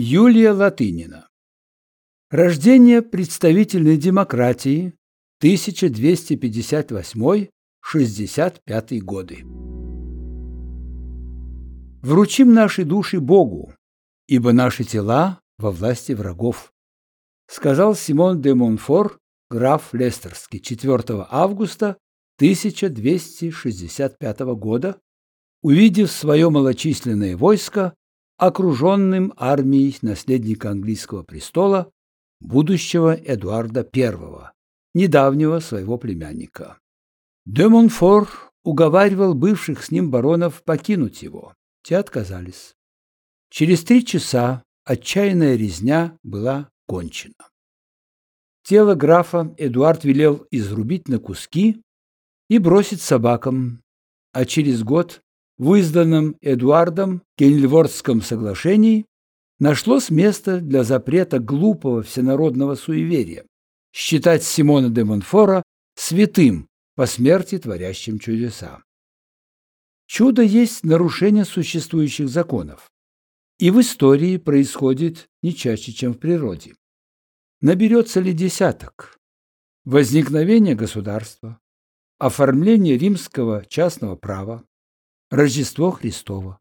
Юлия Латынина. Рождение представительной демократии 1258-65 годы. Вручим наши души Богу, ибо наши тела во власти врагов, сказал Симон де Монфор, граф Лестерский, 4 августа 1265 года, увидев свое малочисленное войско окруженным армией наследника английского престола, будущего Эдуарда I, недавнего своего племянника. Де Монфор уговаривал бывших с ним баронов покинуть его. Те отказались. Через три часа отчаянная резня была кончена. Тело графа Эдуард велел изрубить на куски и бросить собакам, а через год в изданном Эдуардом Кенильвордском соглашении нашлось место для запрета глупого всенародного суеверия считать Симона де Монфора святым по смерти творящим чудеса. Чудо есть нарушение существующих законов, и в истории происходит не чаще, чем в природе. Наберется ли десяток? Возникновение государства, оформление римского частного права, Рождество Христово.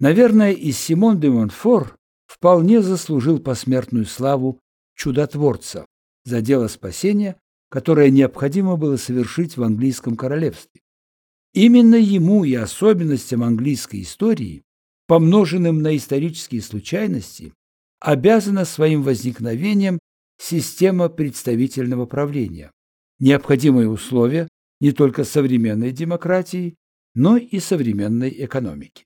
Наверное, и Симон де Монфор вполне заслужил посмертную славу чудотворца за дело спасения, которое необходимо было совершить в английском королевстве. Именно ему и особенностям английской истории, помноженным на исторические случайности, обязана своим возникновением система представительного правления, необходимое условие не только современной демократии, но и современной экономики.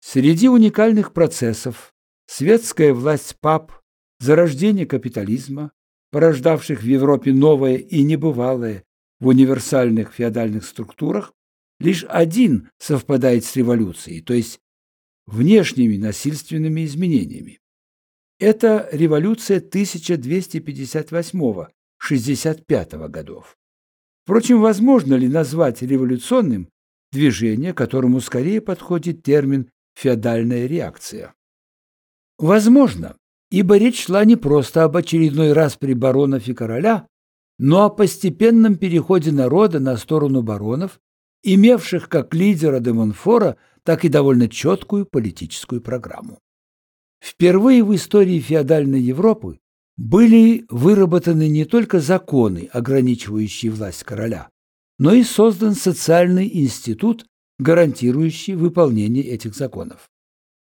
Среди уникальных процессов светская власть пап, зарождение капитализма, порождавших в Европе новое и небывалое в универсальных феодальных структурах, лишь один совпадает с революцией, то есть внешними насильственными изменениями. Это революция 1258-65 годов. Впрочем, возможно ли назвать революционным движение, которому скорее подходит термин «феодальная реакция». Возможно, ибо речь шла не просто об очередной распри баронов и короля, но о постепенном переходе народа на сторону баронов, имевших как лидера Демонфора, так и довольно четкую политическую программу. Впервые в истории феодальной Европы были выработаны не только законы, ограничивающие власть короля, но и создан социальный институт, гарантирующий выполнение этих законов.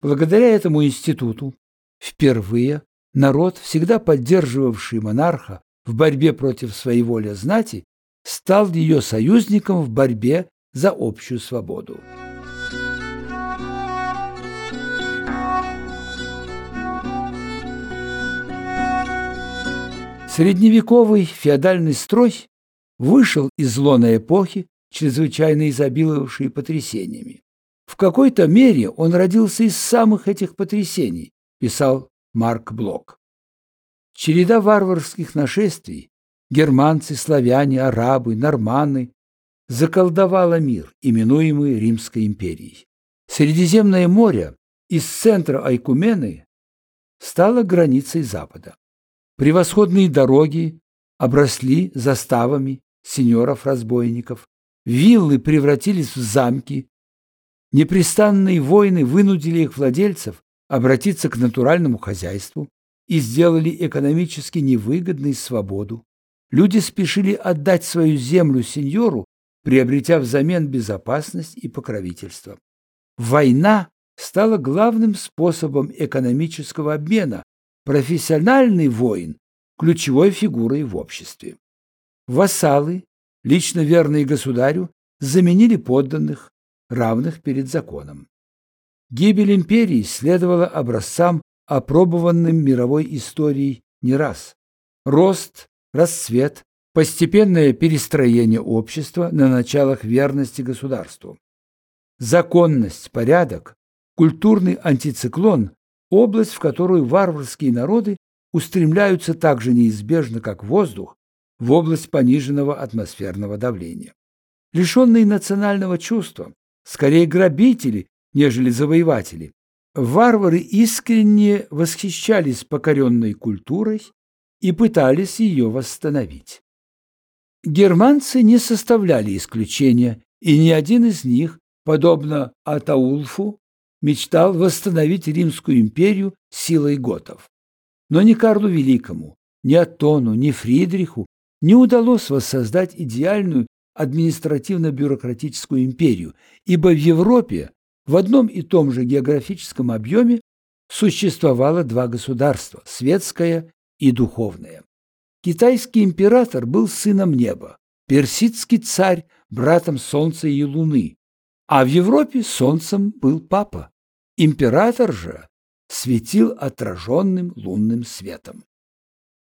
Благодаря этому институту впервые народ, всегда поддерживавший монарха в борьбе против своей воли знати, стал ее союзником в борьбе за общую свободу. Средневековый феодальный строй вышел из лона эпохи, чрезвычайно изобиловавшей потрясениями. В какой-то мере он родился из самых этих потрясений, писал Марк Блок. Череда варварских нашествий, германцы, славяне, арабы, норманы, заколдовала мир, именуемый Римской империей. Средиземное море из центра Айкумены стало границей Запада. Превосходные дороги обросли заставами, сеньоров-разбойников, виллы превратились в замки, непрестанные войны вынудили их владельцев обратиться к натуральному хозяйству и сделали экономически невыгодной свободу. Люди спешили отдать свою землю сеньору, приобретя взамен безопасность и покровительство. Война стала главным способом экономического обмена, профессиональный воин – ключевой фигурой в обществе. Вассалы, лично верные государю, заменили подданных, равных перед законом. Гибель империи следовала образцам, опробованным мировой историей не раз. Рост, расцвет, постепенное перестроение общества на началах верности государству. Законность, порядок, культурный антициклон – область, в которую варварские народы устремляются так же неизбежно, как воздух, в область пониженного атмосферного давления. лишенные национального чувства, скорее грабители, нежели завоеватели. Варвары искренне восхищались покоренной культурой и пытались ее восстановить. Германцы не составляли исключения, и ни один из них, подобно Атаулфу, мечтал восстановить Римскую империю силой готов. Но ни Карлу Великому, ни Атону, ни Фридриху не удалось воссоздать идеальную административно-бюрократическую империю, ибо в Европе в одном и том же географическом объеме существовало два государства – светское и духовное. Китайский император был сыном неба, персидский царь – братом солнца и луны, а в Европе солнцем был папа. Император же светил отраженным лунным светом.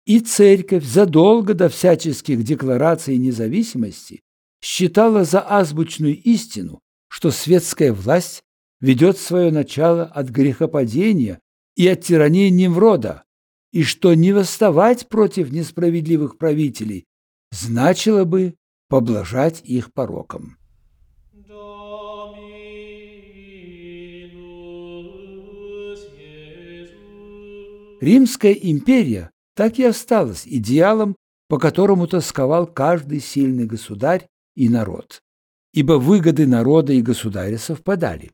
И церковь задолго до всяческих деклараций независимости считала за азбучную истину, что светская власть ведет свое начало от грехопадения и от тирании Неврода, и что не восставать против несправедливых правителей значило бы поблажать их порокам. Римская империя так и осталась идеалом, по которому тосковал каждый сильный государь и народ. Ибо выгоды народа и государя совпадали.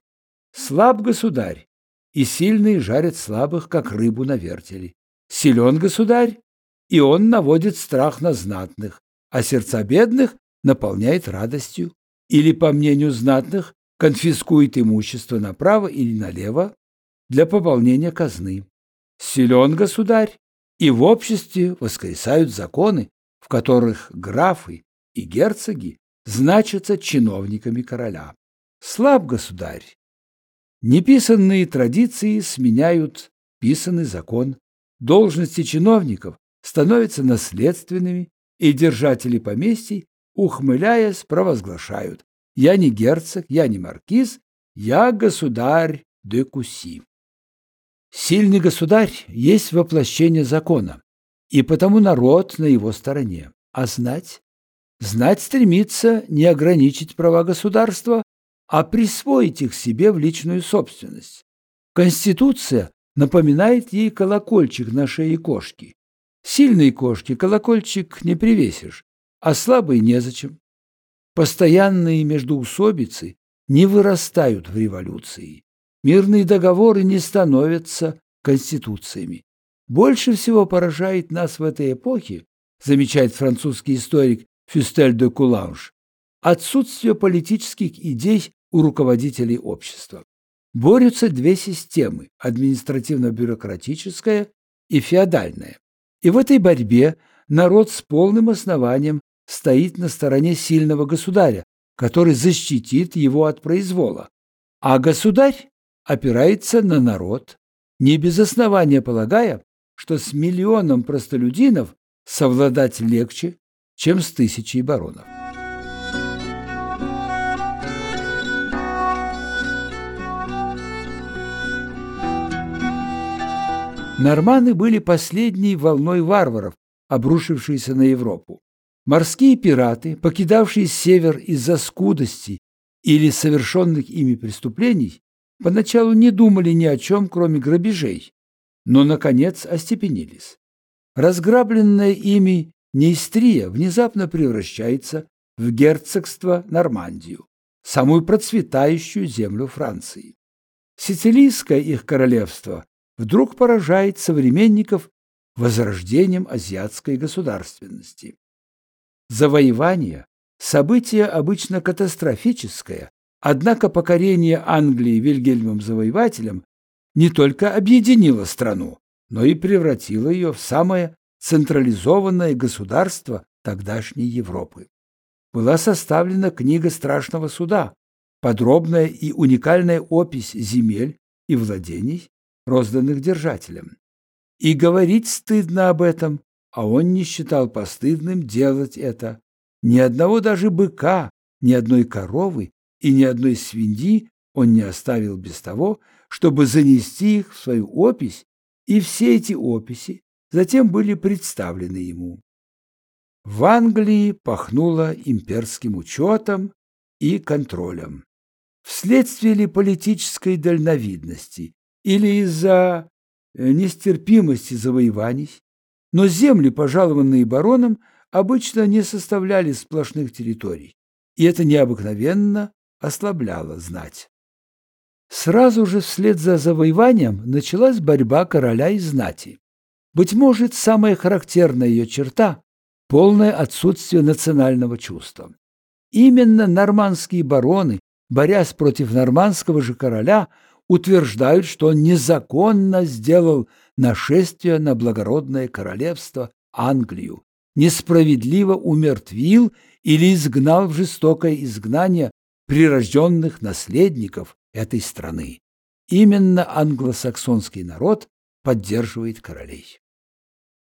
Слаб государь, и сильные жарят слабых, как рыбу на вертеле. Силен государь, и он наводит страх на знатных, а сердца бедных наполняет радостью. Или, по мнению знатных, конфискует имущество направо или налево для пополнения казны. Силен государь, и в обществе воскресают законы, в которых графы и герцоги значатся чиновниками короля. Слаб государь. Неписанные традиции сменяют писанный закон. Должности чиновников становятся наследственными, и держатели поместий, ухмыляясь, провозглашают «Я не герцог, я не маркиз, я государь де Куси». Сильный государь есть воплощение закона, и потому народ на его стороне. А знать? Знать стремится не ограничить права государства, а присвоить их себе в личную собственность. Конституция напоминает ей колокольчик на шее кошки. Сильной кошке колокольчик не привесишь, а слабой незачем. Постоянные междоусобицы не вырастают в революции. Мирные договоры не становятся конституциями. Больше всего поражает нас в этой эпохе, замечает французский историк Фюстель де Куланж, отсутствие политических идей у руководителей общества. Борются две системы – административно-бюрократическая и феодальная. И в этой борьбе народ с полным основанием стоит на стороне сильного государя, который защитит его от произвола. А государь опирается на народ, не без основания полагая, что с миллионом простолюдинов совладать легче, чем с тысячей баронов. Норманы были последней волной варваров, обрушившейся на Европу. Морские пираты, покидавшие север из-за скудости или совершенных ими преступлений, поначалу не думали ни о чем, кроме грабежей, но, наконец, остепенились. Разграбленная ими Нейстрия внезапно превращается в герцогство Нормандию, самую процветающую землю Франции. Сицилийское их королевство вдруг поражает современников возрождением азиатской государственности. Завоевание – событие обычно катастрофическое, Однако покорение Англии Вильгельмом Завоевателем не только объединило страну, но и превратило ее в самое централизованное государство тогдашней Европы. Была составлена книга страшного суда, подробная и уникальная опись земель и владений, розданных держателям. И говорить стыдно об этом, а он не считал постыдным делать это. Ни одного даже быка, ни одной коровы и ни одной свиньи он не оставил без того, чтобы занести их в свою опись, и все эти описи затем были представлены ему. В Англии пахнуло имперским учетом и контролем. Вследствие ли политической дальновидности или из-за э, нестерпимости завоеваний, но земли, пожалованные бароном, обычно не составляли сплошных территорий, и это необыкновенно ослабляло знать. Сразу же вслед за завоеванием началась борьба короля и знати. Быть может, самая характерная ее черта – полное отсутствие национального чувства. Именно нормандские бароны, борясь против нормандского же короля, утверждают, что он незаконно сделал нашествие на благородное королевство Англию, несправедливо умертвил или изгнал в жестокое изгнание прирожденных наследников этой страны. Именно англосаксонский народ поддерживает королей.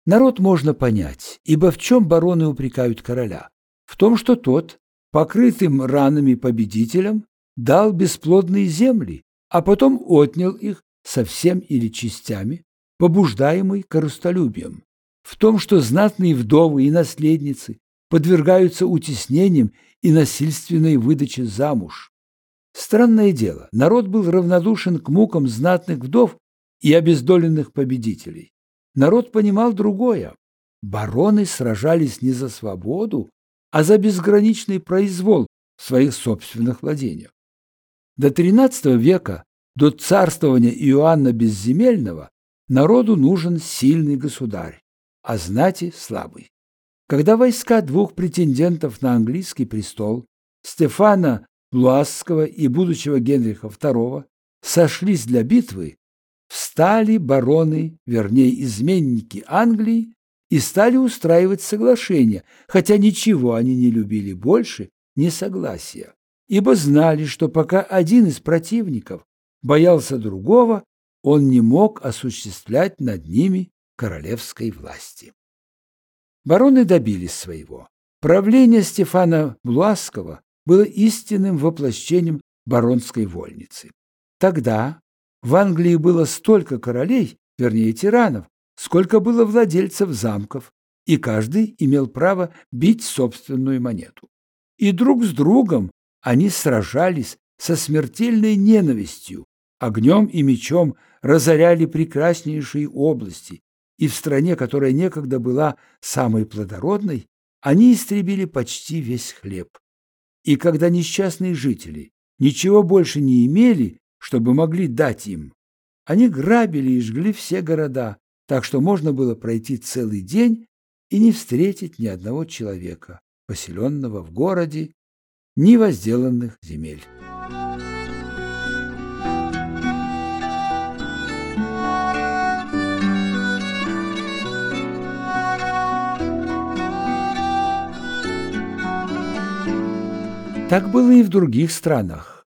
Народ можно понять, ибо в чем бароны упрекают короля? В том, что тот, покрытым ранами победителем, дал бесплодные земли, а потом отнял их совсем или частями, побуждаемый корыстолюбием. В том, что знатные вдовы и наследницы подвергаются утеснениям и насильственной выдаче замуж. Странное дело, народ был равнодушен к мукам знатных вдов и обездоленных победителей. Народ понимал другое. Бароны сражались не за свободу, а за безграничный произвол в своих собственных владениях. До XIII века, до царствования Иоанна Безземельного, народу нужен сильный государь, а знати слабый. Когда войска двух претендентов на английский престол, Стефана Луасского и будущего Генриха II, сошлись для битвы, встали бароны, вернее, изменники Англии, и стали устраивать соглашения, хотя ничего они не любили больше несогласия, ибо знали, что пока один из противников боялся другого, он не мог осуществлять над ними королевской власти. Бароны добились своего. Правление Стефана Блуаского было истинным воплощением баронской вольницы. Тогда в Англии было столько королей, вернее тиранов, сколько было владельцев замков, и каждый имел право бить собственную монету. И друг с другом они сражались со смертельной ненавистью, огнем и мечом разоряли прекраснейшие области, и в стране, которая некогда была самой плодородной, они истребили почти весь хлеб. И когда несчастные жители ничего больше не имели, чтобы могли дать им. Они грабили и жгли все города, так что можно было пройти целый день и не встретить ни одного человека, поселенного в городе, ни возделанных земель. Так было и в других странах.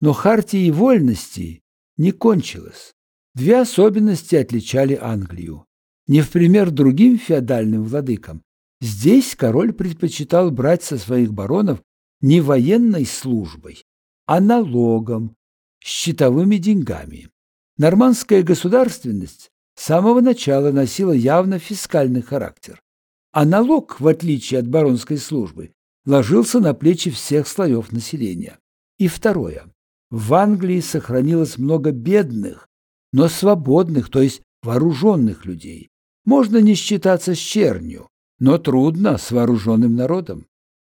Но хартии вольности не кончилось. Две особенности отличали Англию. Не в пример другим феодальным владыкам. Здесь король предпочитал брать со своих баронов не военной службой, а налогом, счетовыми деньгами. Нормандская государственность с самого начала носила явно фискальный характер. А налог, в отличие от баронской службы, ложился на плечи всех слоев населения. И второе. В Англии сохранилось много бедных, но свободных, то есть вооруженных людей. Можно не считаться с чернью, но трудно с вооруженным народом.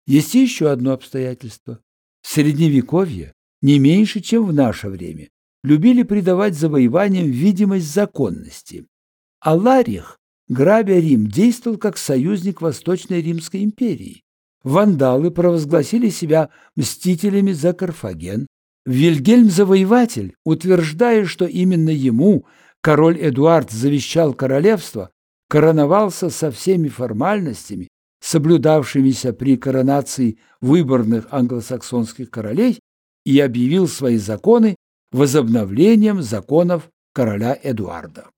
Есть еще одно обстоятельство. В Средневековье, не меньше, чем в наше время, любили придавать завоеваниям видимость законности. А Ларих, грабя Рим, действовал как союзник Восточной Римской империи. Вандалы провозгласили себя мстителями за Карфаген, Вильгельм-завоеватель, утверждая, что именно ему король Эдуард завещал королевство, короновался со всеми формальностями, соблюдавшимися при коронации выборных англосаксонских королей, и объявил свои законы возобновлением законов короля Эдуарда.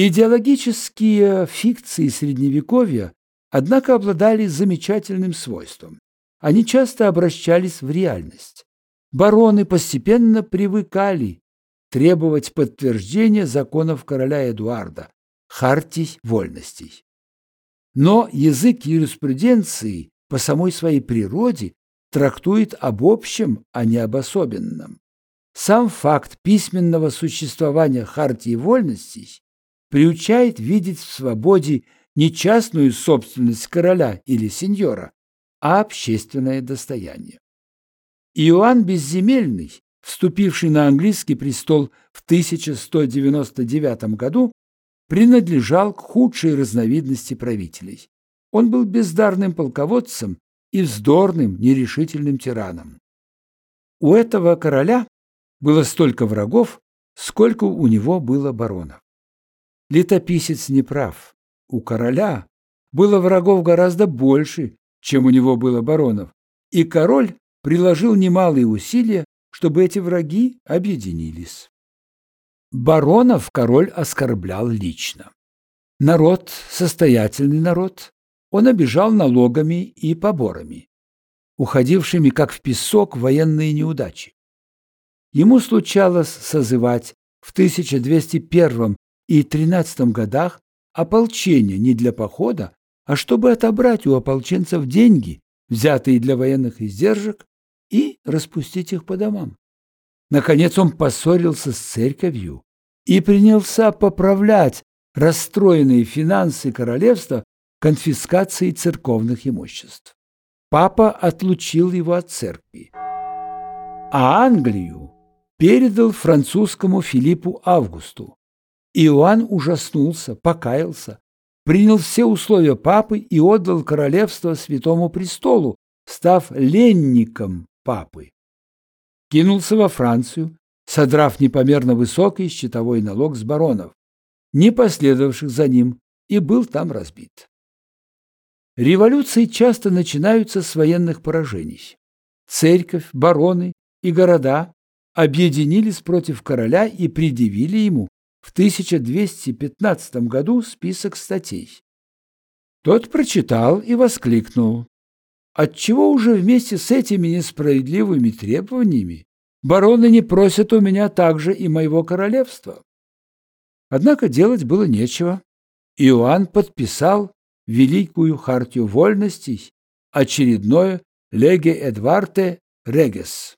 Идеологические фикции Средневековья однако обладали замечательным свойством. Они часто обращались в реальность. Бароны постепенно привыкали требовать подтверждения законов короля Эдуарда, хартий вольностей. Но язык юриспруденции по самой своей природе трактует об общем, а не об особенном. Сам факт письменного существования Хартии вольностей приучает видеть в свободе не частную собственность короля или сеньора, а общественное достояние. Иоанн Безземельный, вступивший на английский престол в 1199 году, принадлежал к худшей разновидности правителей. Он был бездарным полководцем и вздорным, нерешительным тираном. У этого короля было столько врагов, сколько у него было баронов. Летописец не прав. У короля было врагов гораздо больше, чем у него было баронов, и король приложил немалые усилия, чтобы эти враги объединились. Баронов король оскорблял лично. Народ, состоятельный народ, он обижал налогами и поборами, уходившими как в песок военные неудачи. Ему случалось созывать в 1201 и 13 годах ополчение не для похода, а чтобы отобрать у ополченцев деньги, взятые для военных издержек, и распустить их по домам. Наконец он поссорился с церковью и принялся поправлять расстроенные финансы королевства конфискацией церковных имуществ. Папа отлучил его от церкви, а Англию передал французскому Филиппу Августу. Иоанн ужаснулся, покаялся, принял все условия папы и отдал королевство Святому Престолу, став ленником папы. Кинулся во Францию, содрав непомерно высокий счетовой налог с баронов, не последовавших за ним, и был там разбит. Революции часто начинаются с военных поражений. Церковь, бароны и города объединились против короля и предъявили ему в 1215 году список статей. Тот прочитал и воскликнул. Отчего уже вместе с этими несправедливыми требованиями бароны не просят у меня также и моего королевства? Однако делать было нечего. Иоанн подписал Великую Хартию Вольностей, очередное «Леге Эдварте Регес».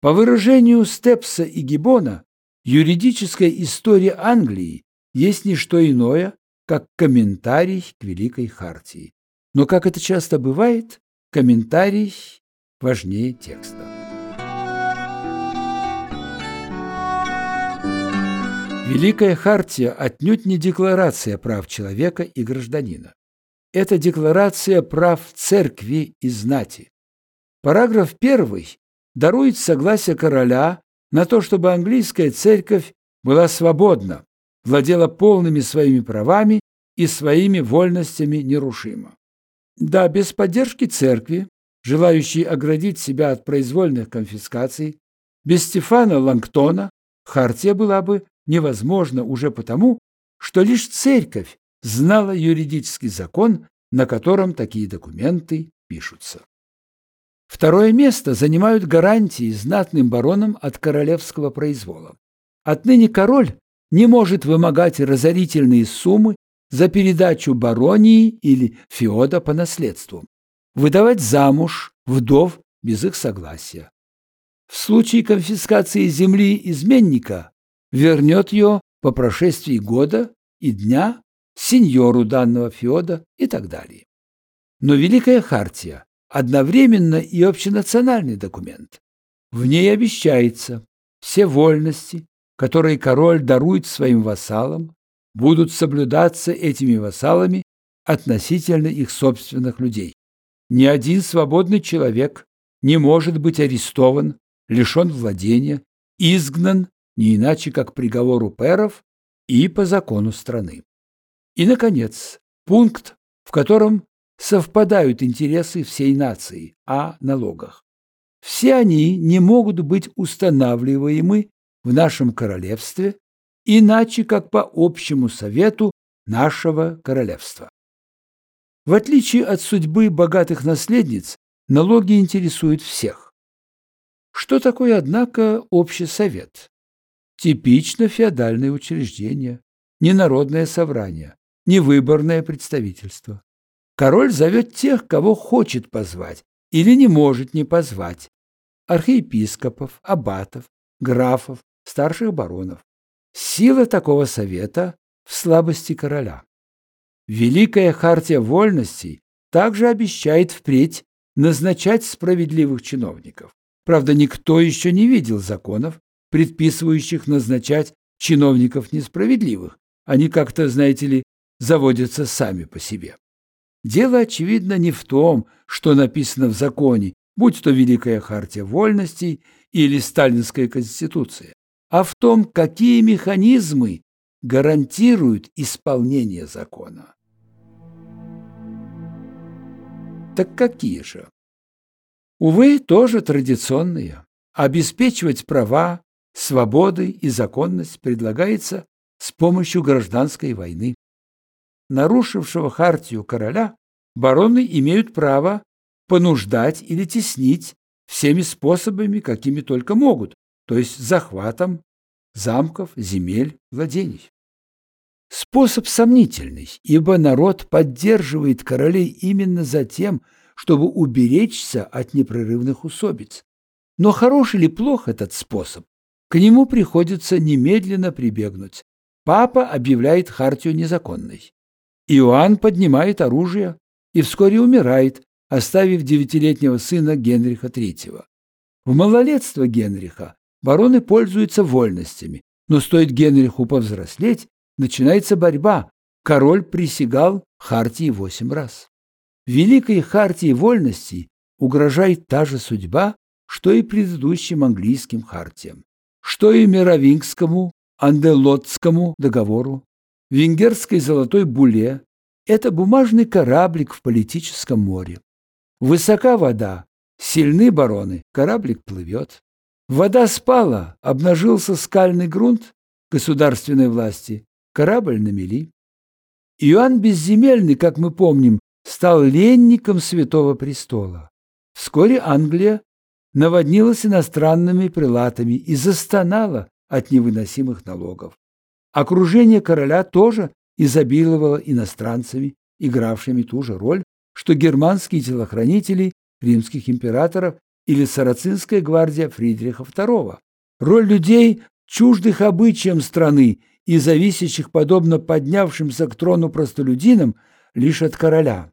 По выражению Степса и Гиббона, юридическая история Англии есть не что иное, как комментарий к Великой Хартии. Но, как это часто бывает, Комментарий важнее текста. Великая Хартия отнюдь не декларация прав человека и гражданина. Это декларация прав церкви и знати. Параграф 1 дарует согласие короля на то, чтобы английская церковь была свободна, владела полными своими правами и своими вольностями нерушимо. Да, без поддержки церкви, желающей оградить себя от произвольных конфискаций, без Стефана Лангтона хартия была бы невозможна уже потому, что лишь церковь знала юридический закон, на котором такие документы пишутся. Второе место занимают гарантии знатным баронам от королевского произвола. Отныне король не может вымогать разорительные суммы за передачу баронии или феода по наследству, выдавать замуж вдов без их согласия. В случае конфискации земли изменника вернет ее по прошествии года и дня сеньору данного феода и так далее. Но Великая Хартия одновременно и общенациональный документ. В ней обещается все вольности, которые король дарует своим вассалам, будут соблюдаться этими вассалами относительно их собственных людей. Ни один свободный человек не может быть арестован, лишен владения, изгнан не иначе как приговору перов и по закону страны. И, наконец, пункт, в котором совпадают интересы всей нации о налогах. Все они не могут быть устанавливаемы в нашем королевстве иначе как по общему совету нашего королевства. В отличие от судьбы богатых наследниц, налоги интересуют всех. Что такое, однако, общий совет? Типично феодальное учреждение, не народное собрание, не выборное представительство. Король зовет тех, кого хочет позвать или не может не позвать. Архиепископов, аббатов, графов, старших баронов. Сила такого совета в слабости короля. Великая хартия вольностей также обещает впредь назначать справедливых чиновников. Правда, никто еще не видел законов, предписывающих назначать чиновников несправедливых. Они как-то, знаете ли, заводятся сами по себе. Дело, очевидно, не в том, что написано в законе, будь то Великая Хартия Вольностей или Сталинская Конституция, а в том, какие механизмы гарантируют исполнение закона. Так какие же? Увы, тоже традиционные. Обеспечивать права, свободы и законность предлагается с помощью гражданской войны. Нарушившего хартию короля бароны имеют право понуждать или теснить всеми способами, какими только могут, то есть захватом замков, земель, владений. Способ сомнительный, ибо народ поддерживает королей именно за тем, чтобы уберечься от непрерывных усобиц. Но хорош или плох этот способ, к нему приходится немедленно прибегнуть. Папа объявляет хартию незаконной. Иоанн поднимает оружие и вскоре умирает, оставив девятилетнего сына Генриха III. В малолетство Генриха бароны пользуются вольностями, но стоит Генриху повзрослеть, начинается борьба. Король присягал Хартии восемь раз. Великой Хартии вольностей угрожает та же судьба, что и предыдущим английским хартиям, что и Мировингскому, Анделотскому договору, Венгерской золотой буле. Это бумажный кораблик в политическом море. Высока вода, сильны бароны, кораблик плывет. Вода спала, обнажился скальный грунт государственной власти, корабль на мели. Иоанн Безземельный, как мы помним, стал ленником Святого Престола. Вскоре Англия наводнилась иностранными прилатами и застонала от невыносимых налогов. Окружение короля тоже изобиловало иностранцами, игравшими ту же роль, что германские телохранители римских императоров или сарацинская гвардия Фридриха II. Роль людей, чуждых обычаям страны и зависящих, подобно поднявшимся к трону простолюдинам, лишь от короля.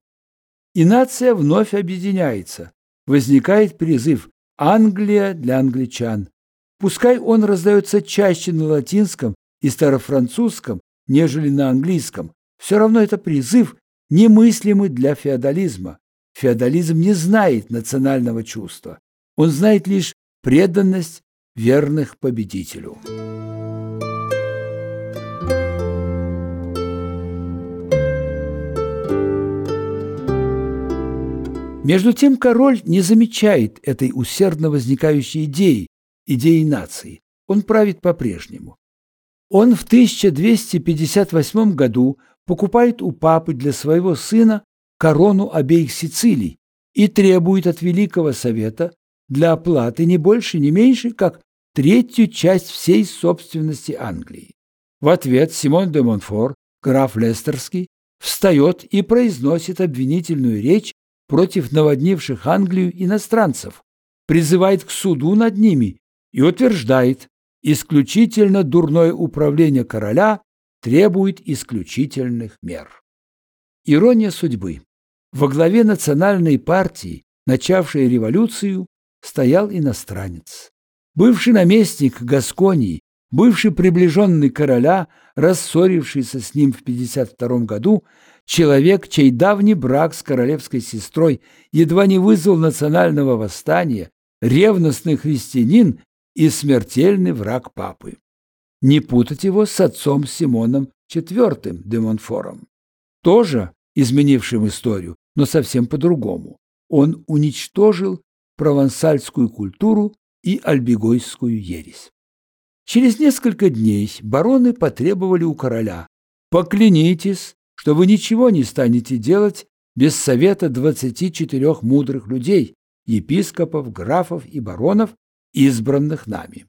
И нация вновь объединяется. Возникает призыв «Англия для англичан». Пускай он раздается чаще на латинском и старофранцузском, нежели на английском, все равно это призыв, немыслимый для феодализма. Феодализм не знает национального чувства. Он знает лишь преданность верных победителю. Между тем король не замечает этой усердно возникающей идеи, идеи нации. Он правит по-прежнему. Он в 1258 году покупает у папы для своего сына корону обеих Сицилий и требует от Великого Совета для оплаты не больше, не меньше, как третью часть всей собственности Англии. В ответ Симон де Монфор, граф Лестерский, встает и произносит обвинительную речь против наводнивших Англию иностранцев, призывает к суду над ними и утверждает, исключительно дурное управление короля требует исключительных мер. Ирония судьбы. Во главе национальной партии, начавшей революцию, стоял иностранец. Бывший наместник Гасконии, бывший приближенный короля, рассорившийся с ним в 1952 году, человек, чей давний брак с королевской сестрой едва не вызвал национального восстания, ревностный христианин и смертельный враг папы. Не путать его с отцом Симоном IV де Монфором, тоже изменившим историю, но совсем по-другому. Он уничтожил провансальскую культуру и альбигойскую ересь. Через несколько дней бароны потребовали у короля «Поклянитесь, что вы ничего не станете делать без совета 24 мудрых людей, епископов, графов и баронов, избранных нами».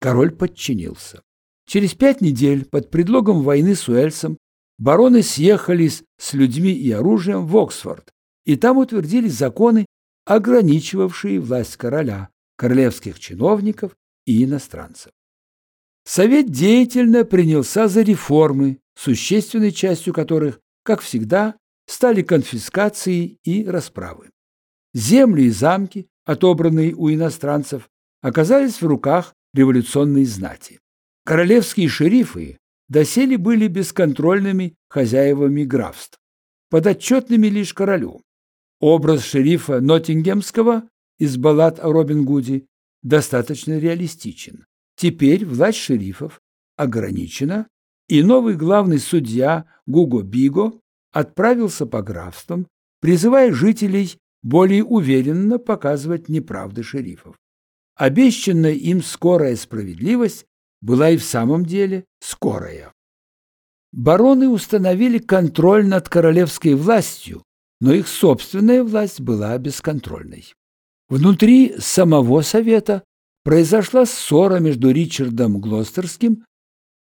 Король подчинился. Через пять недель под предлогом войны с Уэльсом бароны съехались с людьми и оружием в Оксфорд, и там утвердили законы, ограничивавшие власть короля, королевских чиновников и иностранцев. Совет деятельно принялся за реформы, существенной частью которых, как всегда, стали конфискации и расправы. Земли и замки, отобранные у иностранцев, оказались в руках революционной знати. Королевские шерифы доселе были бесконтрольными хозяевами графств, подотчетными лишь королю. Образ шерифа Ноттингемского из баллад о Робин Гуде достаточно реалистичен. Теперь власть шерифов ограничена, и новый главный судья Гуго Биго отправился по графствам, призывая жителей более уверенно показывать неправды шерифов. Обещанная им скорая справедливость была и в самом деле скорая. Бароны установили контроль над королевской властью, но их собственная власть была бесконтрольной. Внутри самого совета произошла ссора между Ричардом Глостерским,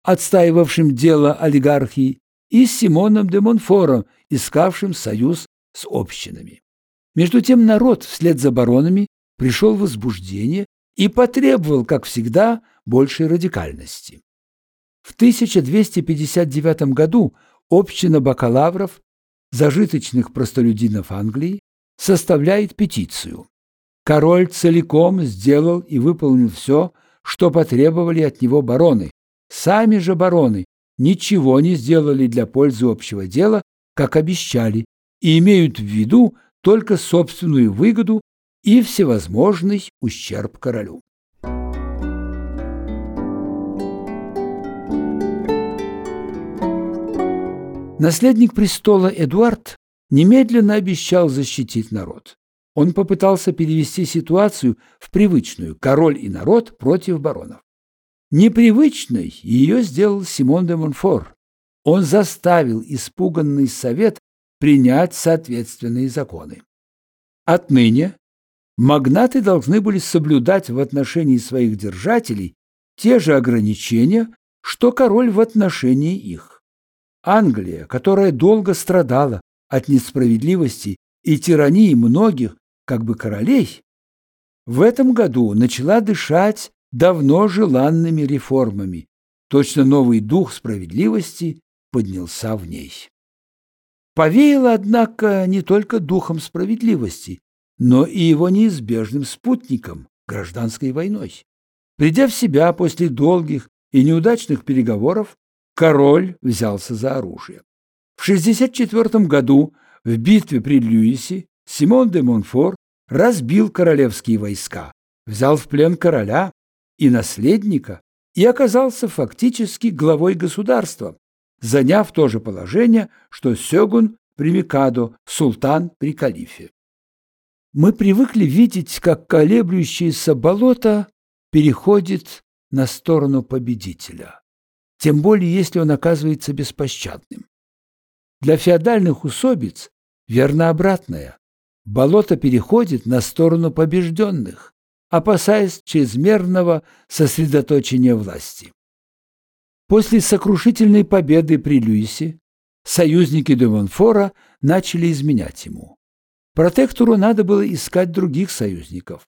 отстаивавшим дело олигархии, и Симоном де Монфором, искавшим союз с общинами. Между тем народ вслед за баронами пришел в возбуждение и потребовал, как всегда, большей радикальности. В 1259 году община бакалавров, зажиточных простолюдинов Англии, составляет петицию. Король целиком сделал и выполнил все, что потребовали от него бароны. Сами же бароны ничего не сделали для пользы общего дела, как обещали, и имеют в виду только собственную выгоду и всевозможный ущерб королю. Наследник престола Эдуард немедленно обещал защитить народ. Он попытался перевести ситуацию в привычную «король и народ против баронов». Непривычной ее сделал Симон де Монфор. Он заставил испуганный совет принять соответственные законы. Отныне магнаты должны были соблюдать в отношении своих держателей те же ограничения, что король в отношении их. Англия, которая долго страдала от несправедливости и тирании многих, как бы королей, в этом году начала дышать давно желанными реформами. Точно новый дух справедливости поднялся в ней. Повеяло, однако, не только духом справедливости, но и его неизбежным спутником – гражданской войной. Придя в себя после долгих и неудачных переговоров, король взялся за оружие. В 64 году в битве при Люисе Симон де Монфор разбил королевские войска, взял в плен короля и наследника и оказался фактически главой государства, заняв то же положение, что Сёгун при Микадо, султан при калифе. Мы привыкли видеть, как колеблющееся болото переходит на сторону победителя, тем более если он оказывается беспощадным. Для феодальных усобиц верно обратное. Болото переходит на сторону побежденных, опасаясь чрезмерного сосредоточения власти. После сокрушительной победы при Люисе союзники де начали изменять ему. Протектору надо было искать других союзников.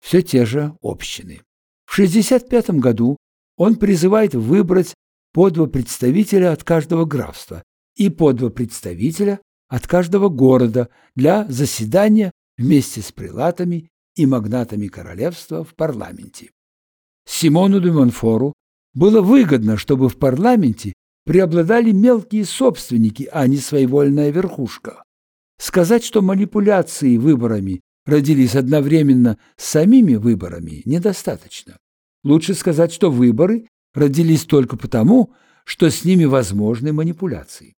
Все те же общины. В 65 году он призывает выбрать по два представителя от каждого графства и по два представителя от каждого города для заседания вместе с прилатами и магнатами королевства в парламенте. Симону де Монфору было выгодно, чтобы в парламенте преобладали мелкие собственники, а не своевольная верхушка. Сказать, что манипуляции выборами родились одновременно с самими выборами, недостаточно. Лучше сказать, что выборы родились только потому, что с ними возможны манипуляции.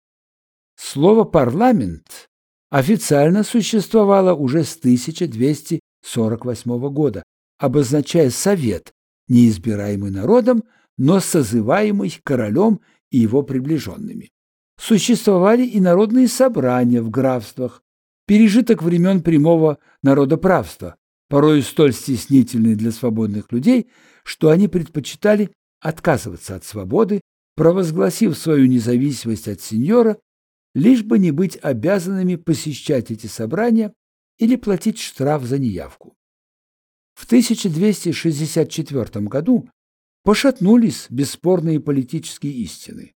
Слово «парламент» официально существовало уже с 1248 года, обозначая совет, не избираемый народом, но созываемый королем и его приближенными. Существовали и народные собрания в графствах, пережиток времен прямого народоправства, порой столь стеснительный для свободных людей, что они предпочитали отказываться от свободы провозгласив свою независимость от сеньора, лишь бы не быть обязанными посещать эти собрания или платить штраф за неявку. В 1264 году пошатнулись бесспорные политические истины.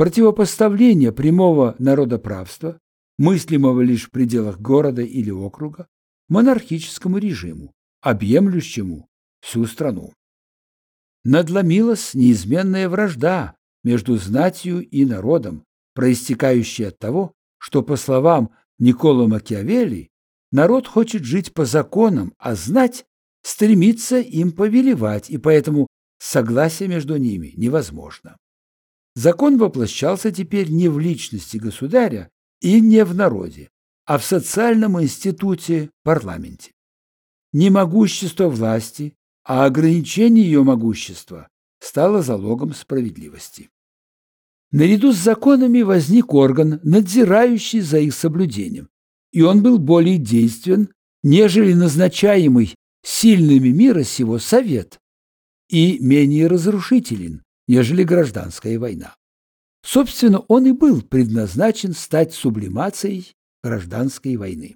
Противопоставление прямого народоправства, мыслимого лишь в пределах города или округа, монархическому режиму, объемлющему всю страну. Надломилась неизменная вражда между знатью и народом, проистекающая от того, что, по словам Никола Макиавелли, народ хочет жить по законам, а знать стремится им повелевать, и поэтому согласие между ними невозможно. Закон воплощался теперь не в личности государя и не в народе, а в социальном институте парламенте. Не могущество власти, а ограничение ее могущества стало залогом справедливости. Наряду с законами возник орган, надзирающий за их соблюдением, и он был более действен, нежели назначаемый сильными мира сего совет, и менее разрушителен, нежели гражданская война. Собственно, он и был предназначен стать сублимацией гражданской войны.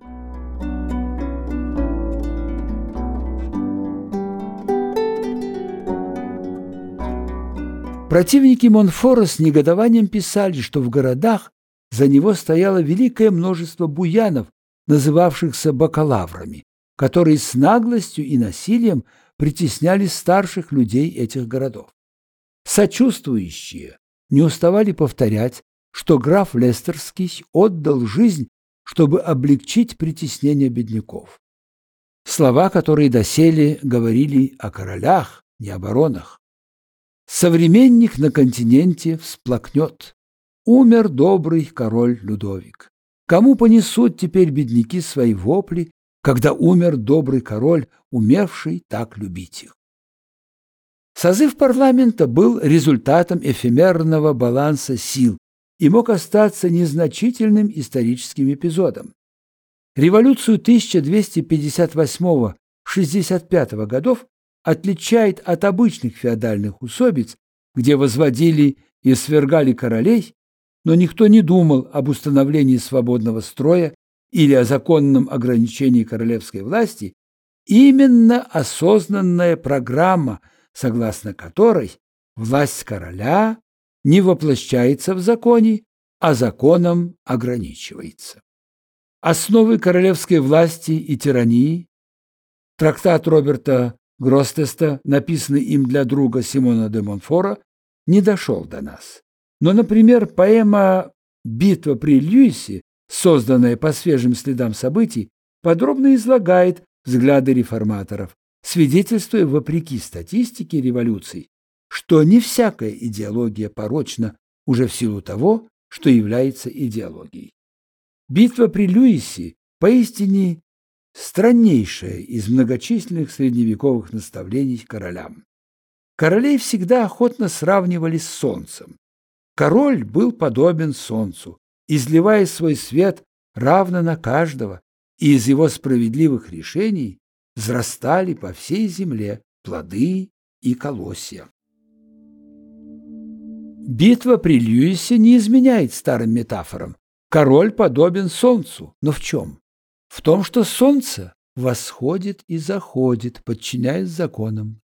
Противники Монфора с негодованием писали, что в городах за него стояло великое множество буянов, называвшихся бакалаврами, которые с наглостью и насилием притесняли старших людей этих городов. Сочувствующие не уставали повторять, что граф Лестерский отдал жизнь, чтобы облегчить притеснение бедняков. Слова, которые доселе говорили о королях, не о баронах. Современник на континенте всплакнет. Умер добрый король Людовик. Кому понесут теперь бедняки свои вопли, когда умер добрый король, умевший так любить их? Созыв парламента был результатом эфемерного баланса сил и мог остаться незначительным историческим эпизодом. Революцию 1258-65 годов отличает от обычных феодальных усобиц, где возводили и свергали королей, но никто не думал об установлении свободного строя или о законном ограничении королевской власти, именно осознанная программа – согласно которой власть короля не воплощается в законе, а законом ограничивается. Основы королевской власти и тирании, трактат Роберта Гростеста, написанный им для друга Симона де Монфора, не дошел до нас. Но, например, поэма «Битва при Льюисе», созданная по свежим следам событий, подробно излагает взгляды реформаторов, свидетельствуя, вопреки статистике революций, что не всякая идеология порочна уже в силу того, что является идеологией. Битва при Льюисе поистине страннейшая из многочисленных средневековых наставлений королям. Королей всегда охотно сравнивали с солнцем. Король был подобен солнцу, изливая свой свет равно на каждого, и из его справедливых решений взрастали по всей земле плоды и колосья. Битва при Льюисе не изменяет старым метафорам. Король подобен солнцу, но в чем? В том, что солнце восходит и заходит, подчиняясь законам.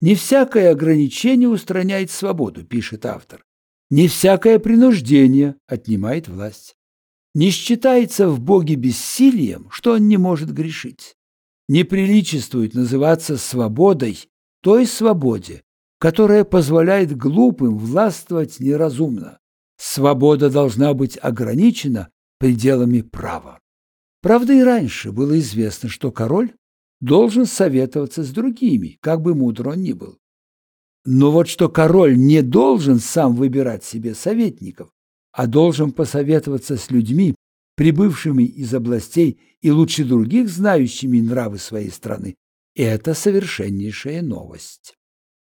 Не всякое ограничение устраняет свободу, пишет автор. Не всякое принуждение отнимает власть. Не считается в Боге бессилием, что он не может грешить не приличествует называться свободой той свободе, которая позволяет глупым властвовать неразумно. Свобода должна быть ограничена пределами права. Правда, и раньше было известно, что король должен советоваться с другими, как бы мудр он ни был. Но вот что король не должен сам выбирать себе советников, а должен посоветоваться с людьми, прибывшими из областей и лучше других знающими нравы своей страны, это совершеннейшая новость.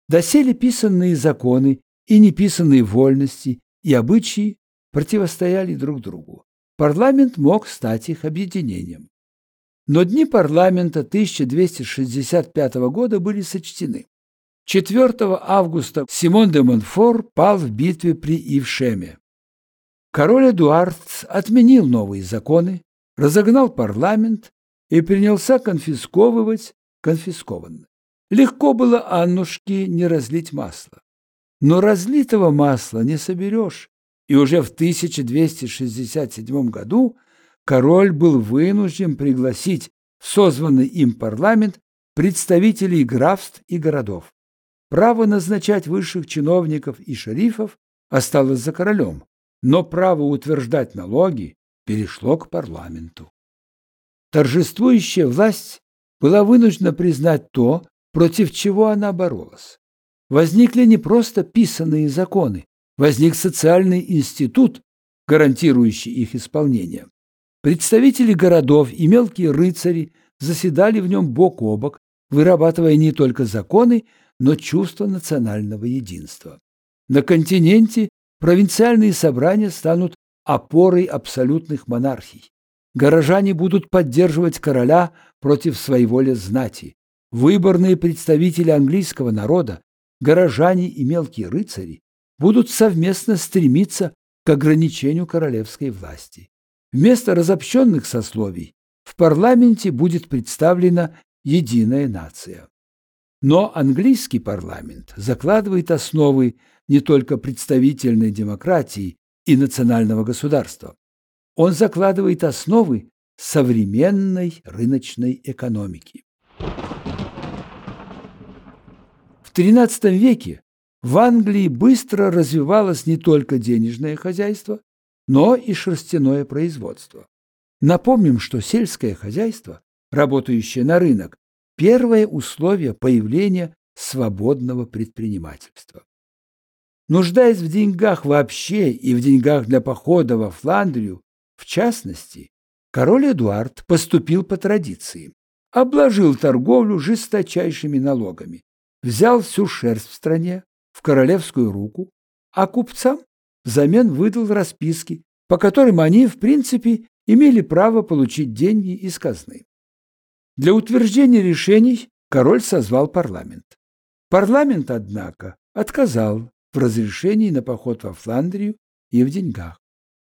Доселе писанные законы и неписанные вольности и обычаи противостояли друг другу. Парламент мог стать их объединением. Но дни парламента 1265 года были сочтены. 4 августа Симон де Монфор пал в битве при Ившеме. Король Эдуард отменил новые законы, разогнал парламент и принялся конфисковывать конфискованное. Легко было Аннушке не разлить масло. Но разлитого масла не соберешь, и уже в 1267 году король был вынужден пригласить созванный им парламент представителей графств и городов. Право назначать высших чиновников и шерифов осталось за королем, но право утверждать налоги перешло к парламенту. Торжествующая власть была вынуждена признать то, против чего она боролась. Возникли не просто писанные законы, возник социальный институт, гарантирующий их исполнение. Представители городов и мелкие рыцари заседали в нем бок о бок, вырабатывая не только законы, но чувство национального единства. На континенте провинциальные собрания станут опорой абсолютных монархий. Горожане будут поддерживать короля против своеволия знати. Выборные представители английского народа, горожане и мелкие рыцари будут совместно стремиться к ограничению королевской власти. Вместо разобщенных сословий в парламенте будет представлена единая нация. Но английский парламент закладывает основы не только представительной демократии и национального государства. Он закладывает основы современной рыночной экономики. В XIII веке в Англии быстро развивалось не только денежное хозяйство, но и шерстяное производство. Напомним, что сельское хозяйство, работающее на рынок, первое условие появления свободного предпринимательства. Нуждаясь в деньгах вообще и в деньгах для похода во Фландрию, в частности, король Эдуард поступил по традиции, обложил торговлю жесточайшими налогами, взял всю шерсть в стране в королевскую руку, а купцам взамен выдал расписки, по которым они, в принципе, имели право получить деньги из казны. Для утверждения решений король созвал парламент. Парламент, однако, отказал в разрешении на поход во Фландрию и в деньгах.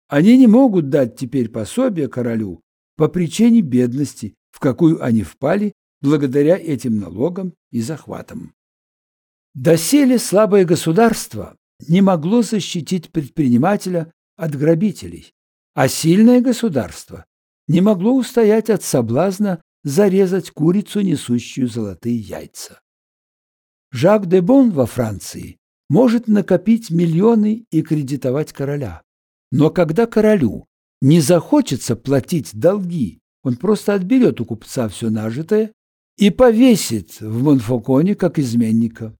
Они не могут дать теперь пособие королю по причине бедности, в какую они впали благодаря этим налогам и захватам. Доселе слабое государство не могло защитить предпринимателя от грабителей, а сильное государство не могло устоять от соблазна зарезать курицу, несущую золотые яйца. Жак де Бон во Франции может накопить миллионы и кредитовать короля. Но когда королю не захочется платить долги, он просто отберет у купца все нажитое и повесит в Монфоконе как изменника.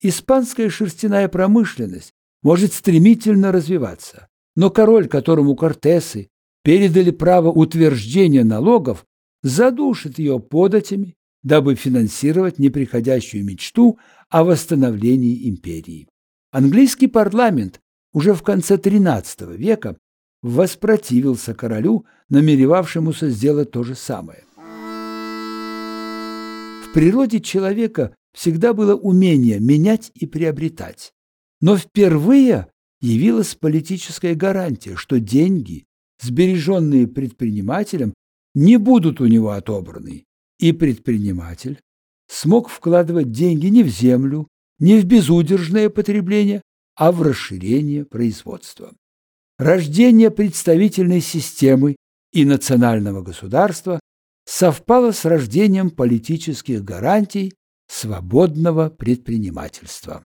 Испанская шерстяная промышленность может стремительно развиваться, но король, которому кортесы передали право утверждения налогов, задушит ее податями, дабы финансировать неприходящую мечту о восстановлении империи. Английский парламент уже в конце XIII века воспротивился королю, намеревавшемуся сделать то же самое. В природе человека всегда было умение менять и приобретать. Но впервые явилась политическая гарантия, что деньги, сбереженные предпринимателем, не будут у него отобраны, и предприниматель смог вкладывать деньги не в землю, не в безудержное потребление, а в расширение производства. Рождение представительной системы и национального государства совпало с рождением политических гарантий свободного предпринимательства.